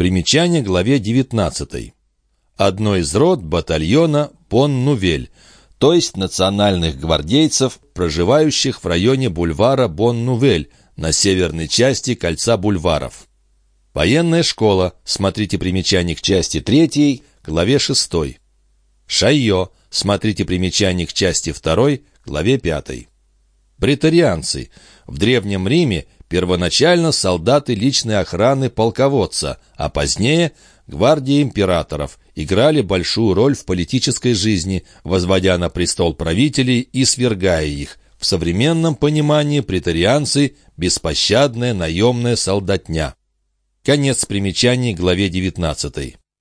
Примечание главе 19. Одно из род батальона Бон-Нувель, то есть национальных гвардейцев, проживающих в районе бульвара Бон-Нувель, на северной части кольца бульваров. Военная школа, смотрите примечание к части 3, главе 6. Шайо, смотрите примечание к части 2, главе 5. Претарианцы. В Древнем Риме первоначально солдаты личной охраны полководца, а позднее гвардии императоров, играли большую роль в политической жизни, возводя на престол правителей и свергая их. В современном понимании претарианцы – беспощадная наемная солдатня. Конец примечаний главе 19.